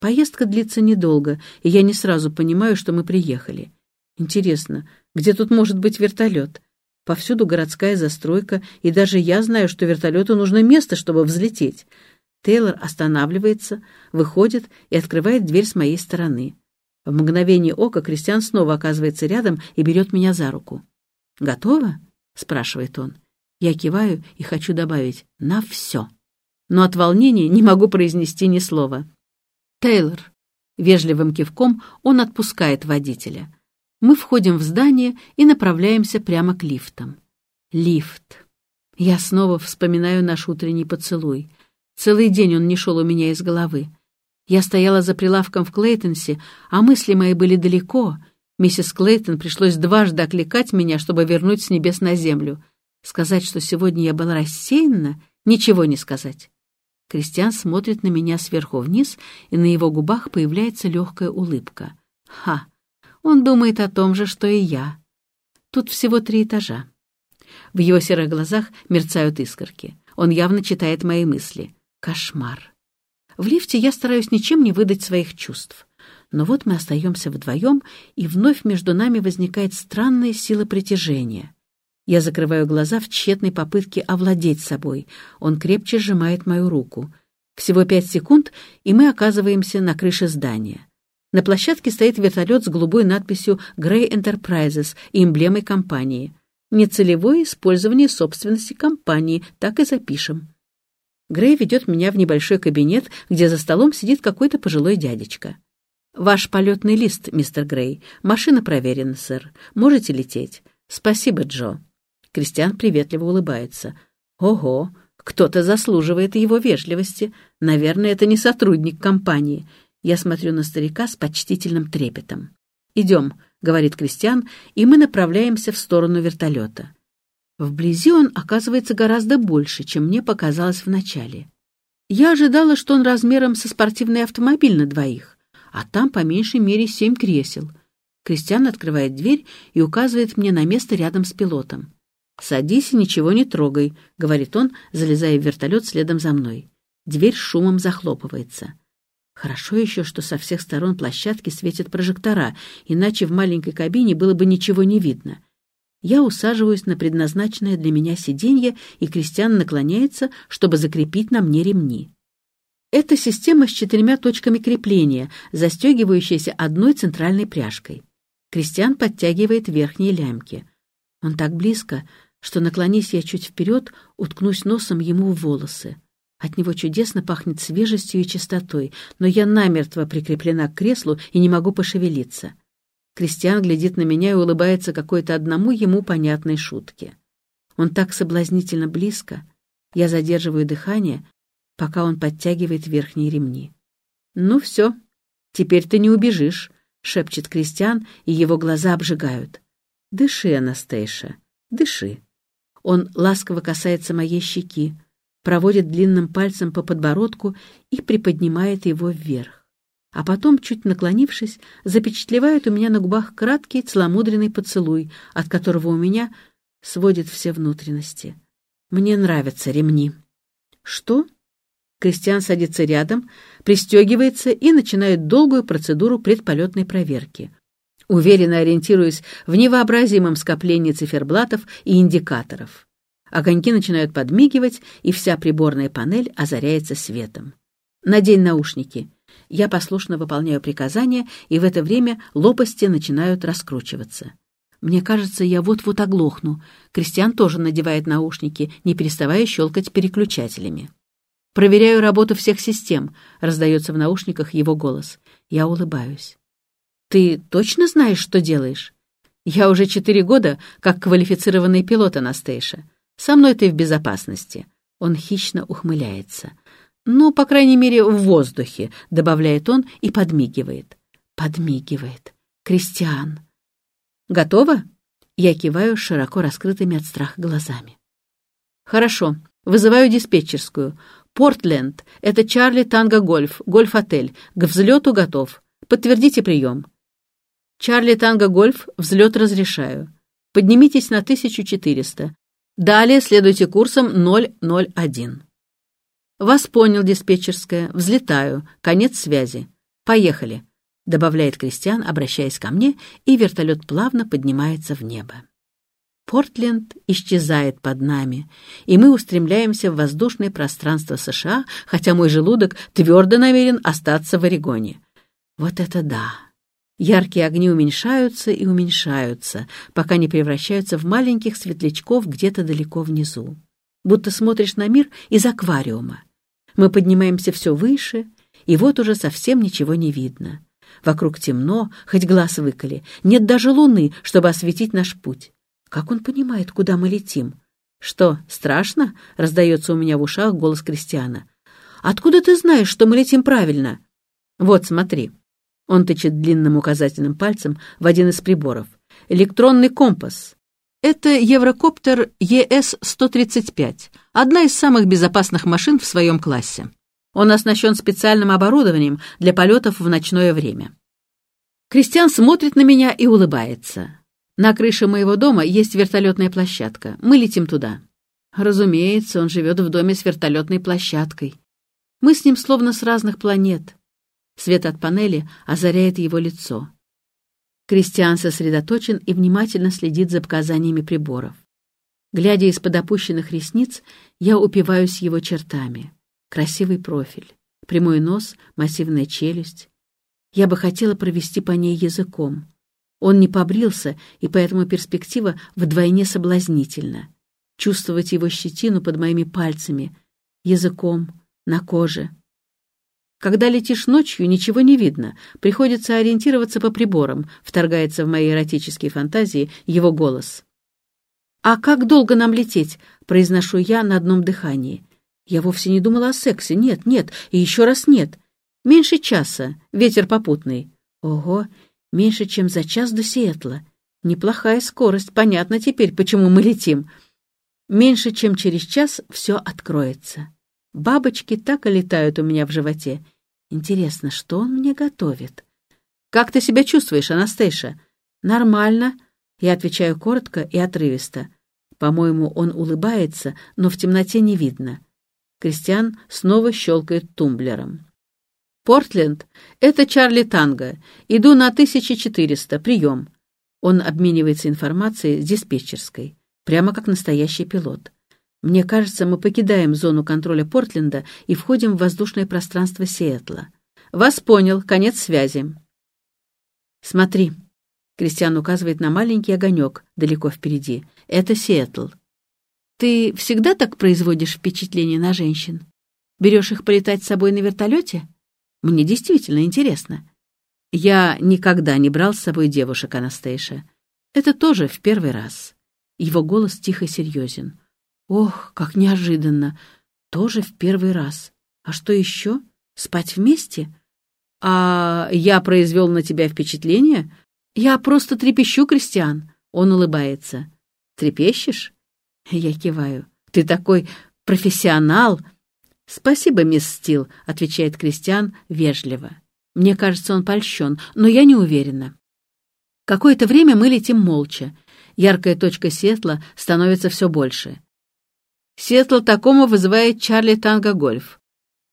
Поездка длится недолго, и я не сразу понимаю, что мы приехали. Интересно, где тут может быть вертолет? Повсюду городская застройка, и даже я знаю, что вертолету нужно место, чтобы взлететь. Тейлор останавливается, выходит и открывает дверь с моей стороны. В мгновение ока Кристиан снова оказывается рядом и берет меня за руку. «Готово?» — спрашивает он. Я киваю и хочу добавить «на все». Но от волнения не могу произнести ни слова. «Тейлор». Вежливым кивком он отпускает водителя. Мы входим в здание и направляемся прямо к лифтам. Лифт. Я снова вспоминаю наш утренний поцелуй. Целый день он не шел у меня из головы. Я стояла за прилавком в Клейтонсе, а мысли мои были далеко. Миссис Клейтон пришлось дважды окликать меня, чтобы вернуть с небес на землю. Сказать, что сегодня я была рассеянна, ничего не сказать. Кристиан смотрит на меня сверху вниз, и на его губах появляется легкая улыбка. Ха! Он думает о том же, что и я. Тут всего три этажа. В его серых глазах мерцают искорки. Он явно читает мои мысли. Кошмар. В лифте я стараюсь ничем не выдать своих чувств. Но вот мы остаемся вдвоем, и вновь между нами возникает странная сила притяжения. Я закрываю глаза в тщетной попытке овладеть собой. Он крепче сжимает мою руку. Всего пять секунд, и мы оказываемся на крыше здания. На площадке стоит вертолет с голубой надписью «Grey Enterprises» и эмблемой компании. Нецелевое использование собственности компании, так и запишем. Грей ведет меня в небольшой кабинет, где за столом сидит какой-то пожилой дядечка. «Ваш полетный лист, мистер Грей. Машина проверена, сэр. Можете лететь. Спасибо, Джо». Кристиан приветливо улыбается. «Ого, кто-то заслуживает его вежливости. Наверное, это не сотрудник компании. Я смотрю на старика с почтительным трепетом. «Идем», — говорит Кристиан, и мы направляемся в сторону вертолета. Вблизи он оказывается гораздо больше, чем мне показалось вначале. Я ожидала, что он размером со спортивный автомобиль на двоих, а там по меньшей мере семь кресел. Кристиан открывает дверь и указывает мне на место рядом с пилотом. «Садись и ничего не трогай», — говорит он, залезая в вертолет следом за мной. Дверь шумом захлопывается. Хорошо еще, что со всех сторон площадки светят прожектора, иначе в маленькой кабине было бы ничего не видно. Я усаживаюсь на предназначенное для меня сиденье, и Кристиан наклоняется, чтобы закрепить на мне ремни. Это система с четырьмя точками крепления, застегивающаяся одной центральной пряжкой. Кристиан подтягивает верхние лямки. Он так близко, что, наклонись я чуть вперед, уткнусь носом ему в волосы. От него чудесно пахнет свежестью и чистотой, но я намертво прикреплена к креслу и не могу пошевелиться. Кристиан глядит на меня и улыбается какой-то одному ему понятной шутке. Он так соблазнительно близко. Я задерживаю дыхание, пока он подтягивает верхние ремни. «Ну все, теперь ты не убежишь», — шепчет Кристиан, и его глаза обжигают. «Дыши, Анастейша, дыши». Он ласково касается моей щеки, проводит длинным пальцем по подбородку и приподнимает его вверх. А потом, чуть наклонившись, запечатлевает у меня на губах краткий целомудренный поцелуй, от которого у меня сводит все внутренности. Мне нравятся ремни. Что? Кристиан садится рядом, пристегивается и начинает долгую процедуру предполетной проверки. Уверенно ориентируясь в невообразимом скоплении циферблатов и индикаторов. Огоньки начинают подмигивать, и вся приборная панель озаряется светом. «Надень наушники». Я послушно выполняю приказания, и в это время лопасти начинают раскручиваться. Мне кажется, я вот-вот оглохну. Кристиан тоже надевает наушники, не переставая щелкать переключателями. «Проверяю работу всех систем», — раздается в наушниках его голос. Я улыбаюсь. «Ты точно знаешь, что делаешь?» «Я уже четыре года как квалифицированный пилот, Анастейша. Со мной ты в безопасности». Он хищно ухмыляется. «Ну, по крайней мере, в воздухе», — добавляет он и подмигивает. Подмигивает. «Кристиан». «Готово?» Я киваю широко раскрытыми от страха глазами. «Хорошо. Вызываю диспетчерскую. Портленд. Это Чарли Танго Гольф. Гольф-отель. К взлету готов. Подтвердите прием». «Чарли Танго Гольф. Взлет разрешаю. Поднимитесь на 1400. Далее следуйте курсом 001. Вас понял, диспетчерская. Взлетаю. Конец связи. Поехали!» — добавляет Кристиан, обращаясь ко мне, и вертолет плавно поднимается в небо. Портленд исчезает под нами, и мы устремляемся в воздушное пространство США, хотя мой желудок твердо намерен остаться в Орегоне. Вот это да! Яркие огни уменьшаются и уменьшаются, пока не превращаются в маленьких светлячков где-то далеко внизу. Будто смотришь на мир из аквариума. Мы поднимаемся все выше, и вот уже совсем ничего не видно. Вокруг темно, хоть глаз выколи. Нет даже луны, чтобы осветить наш путь. Как он понимает, куда мы летим? Что, страшно? Раздается у меня в ушах голос Кристиана. Откуда ты знаешь, что мы летим правильно? Вот, смотри. Он тычет длинным указательным пальцем в один из приборов. Электронный компас. Это Еврокоптер ЕС-135, одна из самых безопасных машин в своем классе. Он оснащен специальным оборудованием для полетов в ночное время. Кристиан смотрит на меня и улыбается. На крыше моего дома есть вертолетная площадка. Мы летим туда. Разумеется, он живет в доме с вертолетной площадкой. Мы с ним словно с разных планет. Свет от панели озаряет его лицо. Кристиан сосредоточен и внимательно следит за показаниями приборов. Глядя из-под опущенных ресниц, я упиваюсь его чертами. Красивый профиль, прямой нос, массивная челюсть. Я бы хотела провести по ней языком. Он не побрился, и поэтому перспектива вдвойне соблазнительна. Чувствовать его щетину под моими пальцами, языком, на коже. Когда летишь ночью, ничего не видно, приходится ориентироваться по приборам, вторгается в мои эротические фантазии его голос. «А как долго нам лететь?» — произношу я на одном дыхании. Я вовсе не думала о сексе. Нет, нет, и еще раз нет. Меньше часа, ветер попутный. Ого, Меньше чем за час до Сиэтла. Неплохая скорость, понятно теперь, почему мы летим. Меньше чем через час все откроется. Бабочки так и летают у меня в животе. Интересно, что он мне готовит? «Как ты себя чувствуешь, Анастейша?» «Нормально», — я отвечаю коротко и отрывисто. По-моему, он улыбается, но в темноте не видно. Кристиан снова щелкает тумблером. «Портленд, это Чарли Танго. Иду на 1400. Прием». Он обменивается информацией с диспетчерской, прямо как настоящий пилот. Мне кажется, мы покидаем зону контроля Портленда и входим в воздушное пространство Сиэтла. «Вас понял. Конец связи». «Смотри», — Кристиан указывает на маленький огонек далеко впереди. «Это Сиэтл. Ты всегда так производишь впечатление на женщин? Берешь их полетать с собой на вертолете?» Мне действительно интересно. Я никогда не брал с собой девушек Анастейша. Это тоже в первый раз. Его голос тихо серьезен. Ох, как неожиданно. Тоже в первый раз. А что еще? Спать вместе? А я произвел на тебя впечатление? Я просто трепещу, Кристиан. Он улыбается. Трепещешь? Я киваю. Ты такой профессионал. «Спасибо, мисс Стил», — отвечает Кристиан вежливо. Мне кажется, он польщен, но я не уверена. Какое-то время мы летим молча. Яркая точка Сетла становится все больше. Сетл такому вызывает Чарли Танго Гольф.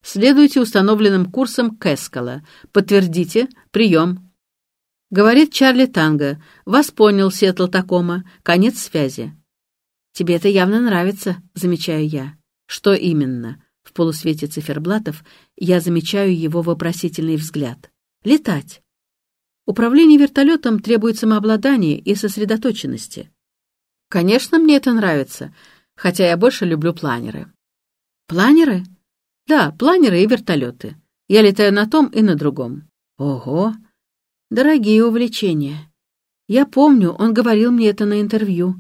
Следуйте установленным курсом Кэскала. Подтвердите. Прием. Говорит Чарли Танго. Вас понял, Сетл Такома. Конец связи. Тебе это явно нравится, замечаю я. Что именно? В полусвете циферблатов я замечаю его вопросительный взгляд. Летать. Управление вертолетом требует самообладания и сосредоточенности. Конечно, мне это нравится, хотя я больше люблю планеры. Планеры? Да, планеры и вертолеты. Я летаю на том и на другом. Ого! Дорогие увлечения. Я помню, он говорил мне это на интервью.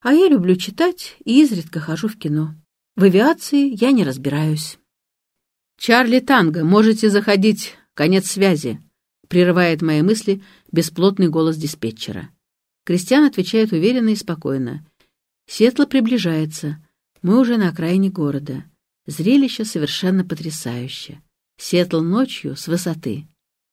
А я люблю читать и изредка хожу в кино. В авиации я не разбираюсь. «Чарли Танго, можете заходить. Конец связи», — прерывает мои мысли бесплотный голос диспетчера. Кристиан отвечает уверенно и спокойно. Светло приближается. Мы уже на окраине города. Зрелище совершенно потрясающее. Сетл ночью с высоты.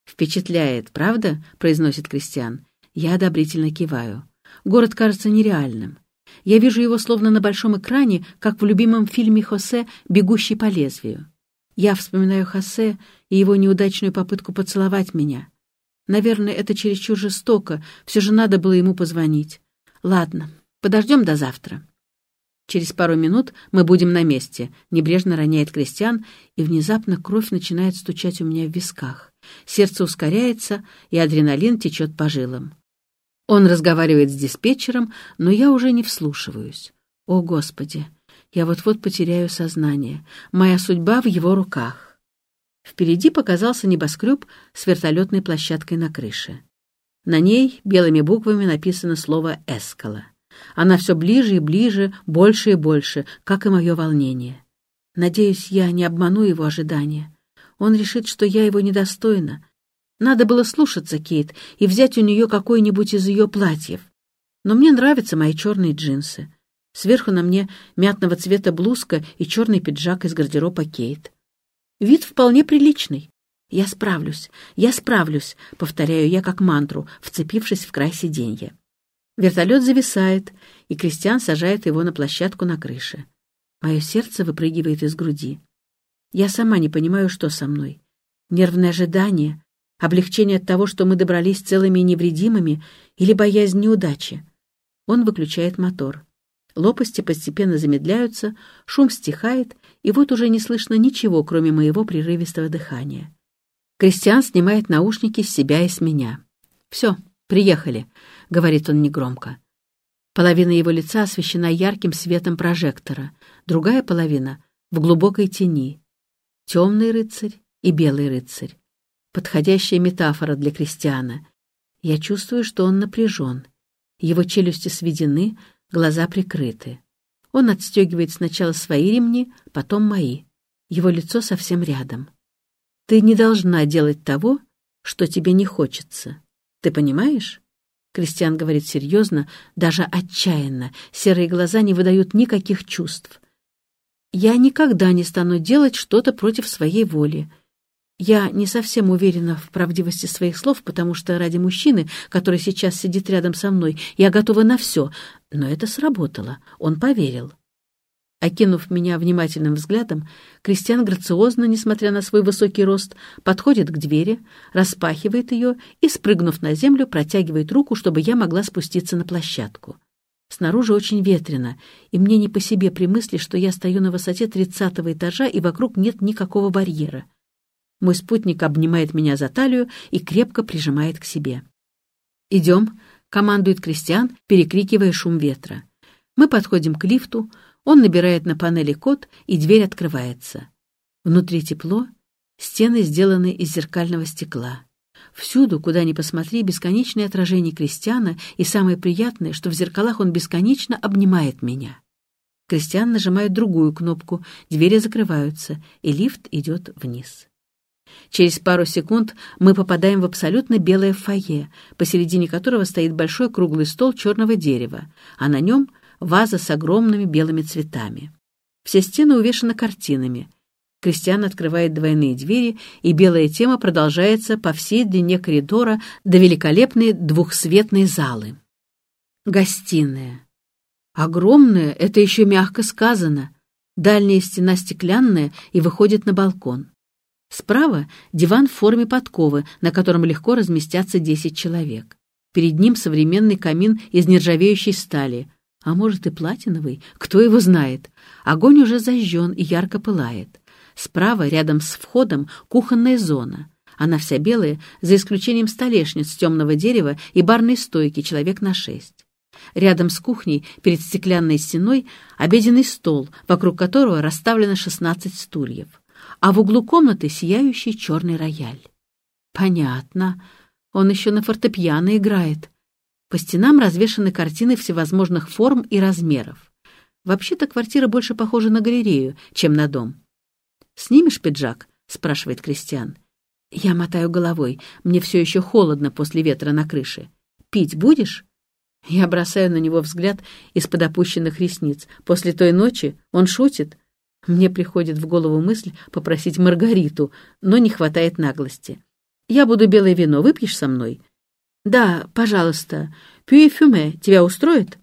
«Впечатляет, правда?» — произносит Кристиан. Я одобрительно киваю. Город кажется нереальным. Я вижу его словно на большом экране, как в любимом фильме Хосе «Бегущий по лезвию». Я вспоминаю Хосе и его неудачную попытку поцеловать меня. Наверное, это чересчур жестоко, все же надо было ему позвонить. Ладно, подождем до завтра. Через пару минут мы будем на месте, небрежно роняет Кристиан, и внезапно кровь начинает стучать у меня в висках. Сердце ускоряется, и адреналин течет по жилам. Он разговаривает с диспетчером, но я уже не вслушиваюсь. О, Господи! Я вот-вот потеряю сознание. Моя судьба в его руках. Впереди показался небоскреб с вертолетной площадкой на крыше. На ней белыми буквами написано слово «Эскала». Она все ближе и ближе, больше и больше, как и мое волнение. Надеюсь, я не обману его ожидания. Он решит, что я его недостойна. Надо было слушаться Кейт и взять у нее какое-нибудь из ее платьев. Но мне нравятся мои черные джинсы. Сверху на мне мятного цвета блузка и черный пиджак из гардероба Кейт. Вид вполне приличный. «Я справлюсь, я справлюсь», — повторяю я как мантру, вцепившись в край сиденья. Вертолет зависает, и Кристиан сажает его на площадку на крыше. Мое сердце выпрыгивает из груди. Я сама не понимаю, что со мной. Нервное ожидание, облегчение от того, что мы добрались целыми и невредимыми, или боязнь неудачи. Он выключает мотор. Лопасти постепенно замедляются, шум стихает, и вот уже не слышно ничего, кроме моего прерывистого дыхания. Кристиан снимает наушники с себя и с меня. «Все, приехали», — говорит он негромко. Половина его лица освещена ярким светом прожектора, другая половина — в глубокой тени. Темный рыцарь и белый рыцарь. Подходящая метафора для крестьяна. Я чувствую, что он напряжен. Его челюсти сведены, глаза прикрыты. Он отстегивает сначала свои ремни, потом мои. Его лицо совсем рядом. Ты не должна делать того, что тебе не хочется. Ты понимаешь? Кристиан говорит серьезно, даже отчаянно. Серые глаза не выдают никаких чувств. «Я никогда не стану делать что-то против своей воли. Я не совсем уверена в правдивости своих слов, потому что ради мужчины, который сейчас сидит рядом со мной, я готова на все. Но это сработало. Он поверил. Окинув меня внимательным взглядом, Кристиан грациозно, несмотря на свой высокий рост, подходит к двери, распахивает ее и, спрыгнув на землю, протягивает руку, чтобы я могла спуститься на площадку. Снаружи очень ветрено, и мне не по себе при мысли, что я стою на высоте тридцатого этажа, и вокруг нет никакого барьера. Мой спутник обнимает меня за талию и крепко прижимает к себе. «Идем», — командует Кристиан, перекрикивая шум ветра. Мы подходим к лифту, он набирает на панели код, и дверь открывается. Внутри тепло, стены сделаны из зеркального стекла. Всюду, куда ни посмотри, бесконечное отражение Кристиана, и самое приятное, что в зеркалах он бесконечно обнимает меня. Кристиан нажимает другую кнопку, двери закрываются, и лифт идет вниз. Через пару секунд мы попадаем в абсолютно белое фойе, посередине которого стоит большой круглый стол черного дерева, а на нем ваза с огромными белыми цветами. Все стены увешаны картинами. Кристиан открывает двойные двери, и белая тема продолжается по всей длине коридора до великолепной двухсветной залы. Гостиная. Огромная, это еще мягко сказано. Дальняя стена стеклянная и выходит на балкон. Справа диван в форме подковы, на котором легко разместятся 10 человек. Перед ним современный камин из нержавеющей стали, а может и платиновый, кто его знает. Огонь уже зажжен и ярко пылает. Справа, рядом с входом, кухонная зона. Она вся белая, за исключением столешниц темного дерева и барной стойки человек на шесть. Рядом с кухней, перед стеклянной стеной, обеденный стол, вокруг которого расставлено 16 стульев. А в углу комнаты сияющий черный рояль. Понятно. Он еще на фортепиано играет. По стенам развешаны картины всевозможных форм и размеров. Вообще-то квартира больше похожа на галерею, чем на дом. «Снимешь пиджак?» — спрашивает Кристиан. Я мотаю головой. Мне все еще холодно после ветра на крыше. «Пить будешь?» Я бросаю на него взгляд из-под опущенных ресниц. После той ночи он шутит. Мне приходит в голову мысль попросить Маргариту, но не хватает наглости. «Я буду белое вино. Выпьешь со мной?» «Да, пожалуйста. Пюи фюме тебя устроит?»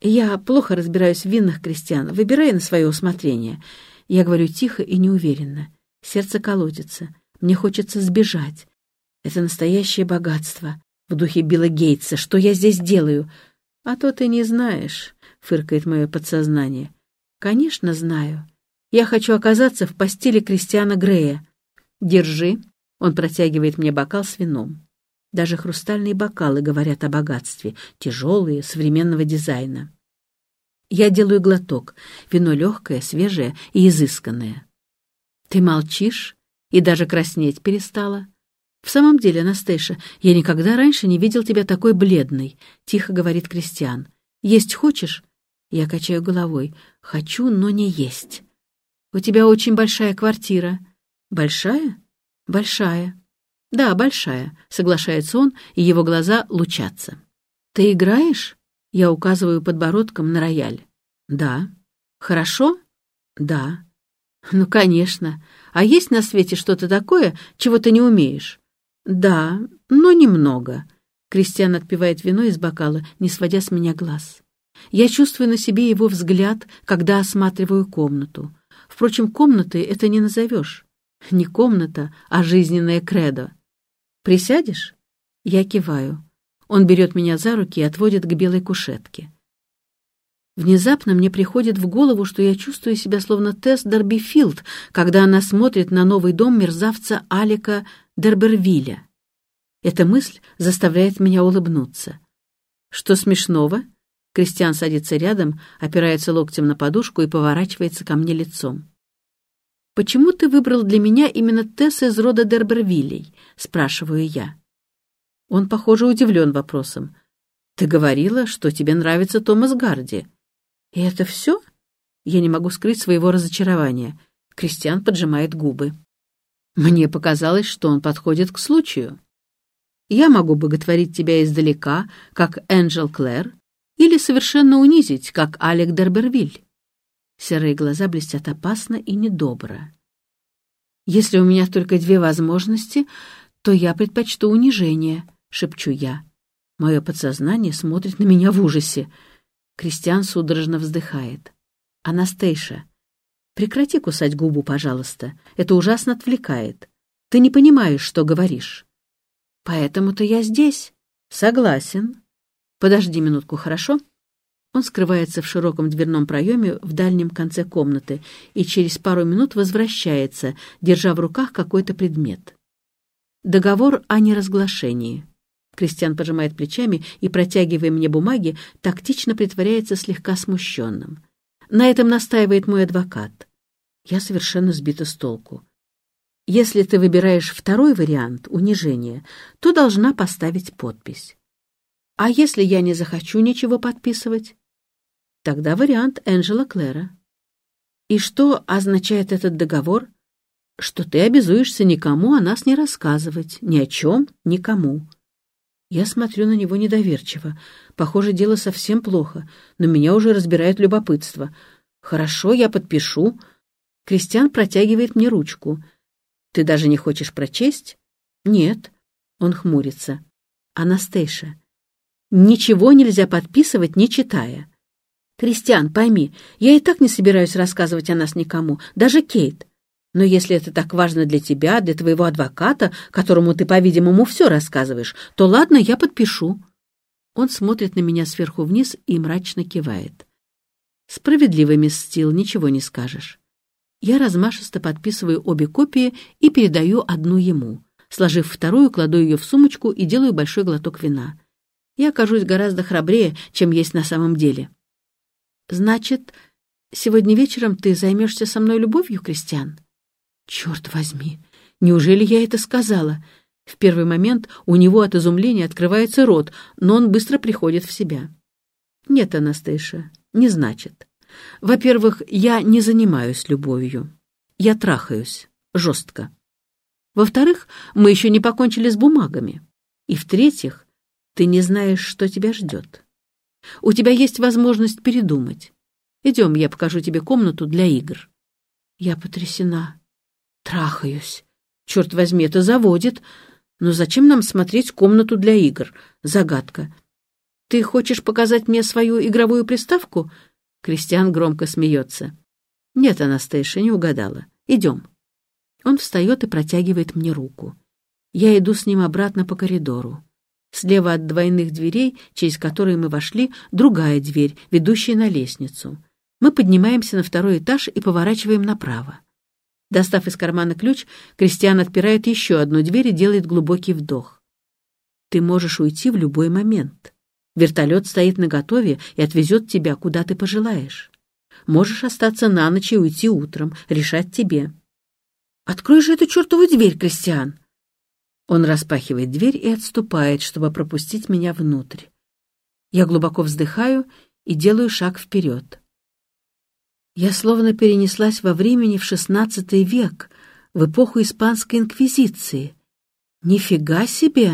«Я плохо разбираюсь в винных крестьян. Выбирай на свое усмотрение». Я говорю тихо и неуверенно. Сердце колотится. Мне хочется сбежать. Это настоящее богатство. В духе Билла Гейтса. Что я здесь делаю? А то ты не знаешь, — фыркает мое подсознание. Конечно, знаю. Я хочу оказаться в постели Кристиана Грея. Держи. Он протягивает мне бокал с вином. Даже хрустальные бокалы говорят о богатстве, тяжелые, современного дизайна. Я делаю глоток. Вино легкое, свежее и изысканное. Ты молчишь и даже краснеть перестала. В самом деле, Анастейша, я никогда раньше не видел тебя такой бледной, тихо говорит Кристиан. Есть хочешь? Я качаю головой. Хочу, но не есть. У тебя очень большая квартира. Большая? Большая. Да, большая, соглашается он, и его глаза лучатся. Ты играешь? Я указываю подбородком на рояль. Да. Хорошо? Да. Ну, конечно. А есть на свете что-то такое, чего ты не умеешь? Да, но немного. Кристиан отпивает вино из бокала, не сводя с меня глаз. Я чувствую на себе его взгляд, когда осматриваю комнату. Впрочем, комнатой это не назовешь. Не комната, а жизненное кредо. «Присядешь?» Я киваю. Он берет меня за руки и отводит к белой кушетке. Внезапно мне приходит в голову, что я чувствую себя словно Тесс Дербифилд, когда она смотрит на новый дом мерзавца Алика Дербервилля. Эта мысль заставляет меня улыбнуться. «Что смешного?» Кристиан садится рядом, опирается локтем на подушку и поворачивается ко мне лицом. «Почему ты выбрал для меня именно Тесс из рода Дербервиллей?» — спрашиваю я. Он, похоже, удивлен вопросом. «Ты говорила, что тебе нравится Томас Гарди». «И это все?» Я не могу скрыть своего разочарования. Кристиан поджимает губы. Мне показалось, что он подходит к случаю. Я могу боготворить тебя издалека, как Энджел Клэр, или совершенно унизить, как Алек Дербервиль. Серые глаза блестят опасно и недобро. Если у меня только две возможности, то я предпочту унижение, шепчу я. Мое подсознание смотрит на меня в ужасе. Кристиан судорожно вздыхает. «Анастейша, прекрати кусать губу, пожалуйста. Это ужасно отвлекает. Ты не понимаешь, что говоришь». «Поэтому-то я здесь». «Согласен. Подожди минутку, хорошо?» Он скрывается в широком дверном проеме в дальнем конце комнаты и через пару минут возвращается, держа в руках какой-то предмет. Договор о неразглашении. Кристиан пожимает плечами и, протягивая мне бумаги, тактично притворяется слегка смущенным. На этом настаивает мой адвокат. Я совершенно сбита с толку. Если ты выбираешь второй вариант, унижения, то должна поставить подпись. А если я не захочу ничего подписывать? Тогда вариант Энджела Клэра. И что означает этот договор? Что ты обязуешься никому о нас не рассказывать, ни о чем, никому. Я смотрю на него недоверчиво. Похоже, дело совсем плохо, но меня уже разбирает любопытство. Хорошо, я подпишу. Кристиан протягивает мне ручку. Ты даже не хочешь прочесть? Нет. Он хмурится. Анастейша, ничего нельзя подписывать, не читая. Кристиан, пойми, я и так не собираюсь рассказывать о нас никому, даже Кейт. Но если это так важно для тебя, для твоего адвоката, которому ты, по-видимому, все рассказываешь, то ладно, я подпишу». Он смотрит на меня сверху вниз и мрачно кивает. «Справедливый, мисс Стил, ничего не скажешь». Я размашисто подписываю обе копии и передаю одну ему. Сложив вторую, кладу ее в сумочку и делаю большой глоток вина. Я окажусь гораздо храбрее, чем есть на самом деле. «Значит, сегодня вечером ты займешься со мной любовью, Кристиан?» Черт возьми, неужели я это сказала? В первый момент у него от изумления открывается рот, но он быстро приходит в себя. Нет, Анастейша, не значит. Во-первых, я не занимаюсь любовью. Я трахаюсь. Жестко. Во-вторых, мы еще не покончили с бумагами. И в-третьих, ты не знаешь, что тебя ждет. У тебя есть возможность передумать. Идем, я покажу тебе комнату для игр. Я потрясена. Трахаюсь. Черт возьми, это заводит. Но зачем нам смотреть комнату для игр? Загадка. Ты хочешь показать мне свою игровую приставку? Кристиан громко смеется. Нет, Анастейша, не угадала. Идем. Он встает и протягивает мне руку. Я иду с ним обратно по коридору. Слева от двойных дверей, через которые мы вошли, другая дверь, ведущая на лестницу. Мы поднимаемся на второй этаж и поворачиваем направо. Достав из кармана ключ, Кристиан отпирает еще одну дверь и делает глубокий вдох. Ты можешь уйти в любой момент. Вертолет стоит наготове и отвезет тебя, куда ты пожелаешь. Можешь остаться на ночь и уйти утром, решать тебе. Открой же эту чертову дверь, Кристиан. Он распахивает дверь и отступает, чтобы пропустить меня внутрь. Я глубоко вздыхаю и делаю шаг вперед. Я словно перенеслась во времени в XVI век, в эпоху Испанской Инквизиции. Нифига себе!